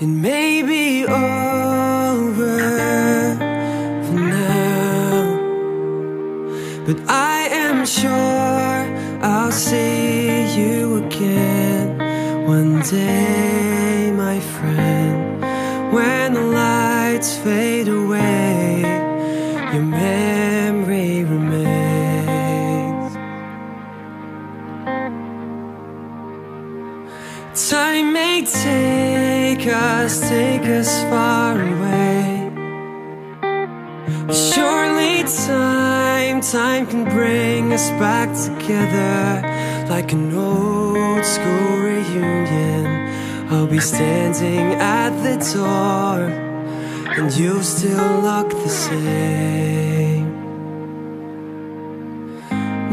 It may be over for now, but I am sure I'll see you again one day, my friend. When the lights fade away, your memory remains. Time may take us, take us far away. Surely time, time can bring us back together like an old school reunion. I'll be standing at the door, and you'll still look the same.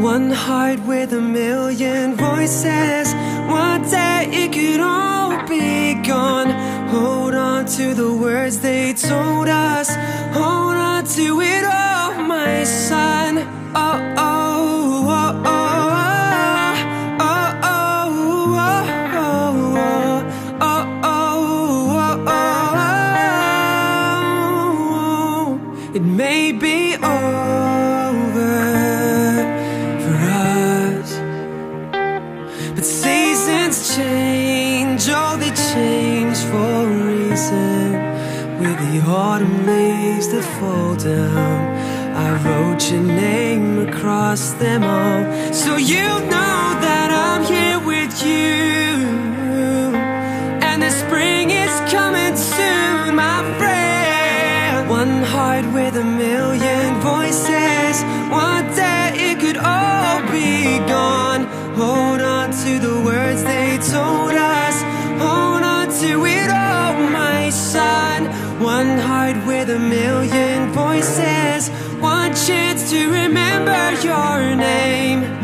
One heart with a million voices. One day it could all to the words they told us. Reason. With the autumn leaves that fall down, I wrote your name across them all. So you know that I'm here with you. And the spring is coming soon, my friend. One heart with a million voices. One One heart with a million voices. One chance to remember your name.